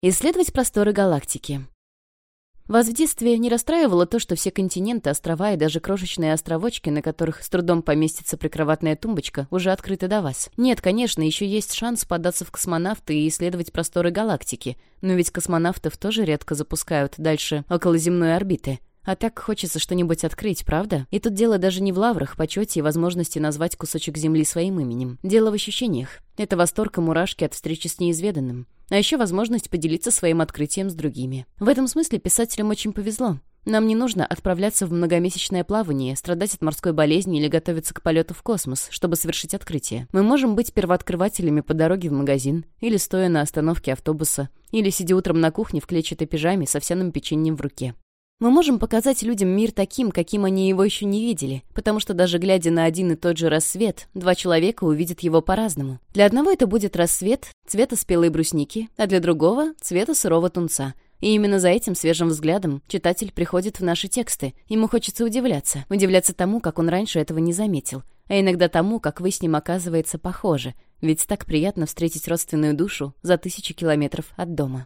Исследовать просторы галактики. Вас в детстве не расстраивало то, что все континенты, острова и даже крошечные островочки, на которых с трудом поместится прикроватная тумбочка, уже открыты до вас? Нет, конечно, еще есть шанс податься в космонавты и исследовать просторы галактики. Но ведь космонавтов тоже редко запускают дальше околоземной орбиты. А так хочется что-нибудь открыть, правда? И тут дело даже не в лаврах, почете и возможности назвать кусочек земли своим именем. Дело в ощущениях. Это восторг и мурашки от встречи с неизведанным. А еще возможность поделиться своим открытием с другими. В этом смысле писателям очень повезло. Нам не нужно отправляться в многомесячное плавание, страдать от морской болезни или готовиться к полету в космос, чтобы совершить открытие. Мы можем быть первооткрывателями по дороге в магазин, или стоя на остановке автобуса, или сидя утром на кухне в клетчатой пижаме с овсяным печеньем в руке. Мы можем показать людям мир таким, каким они его еще не видели, потому что даже глядя на один и тот же рассвет, два человека увидят его по-разному. Для одного это будет рассвет цвета спелой брусники, а для другого — цвета сырого тунца. И именно за этим свежим взглядом читатель приходит в наши тексты. Ему хочется удивляться. Удивляться тому, как он раньше этого не заметил. А иногда тому, как вы с ним оказывается похожи. Ведь так приятно встретить родственную душу за тысячи километров от дома.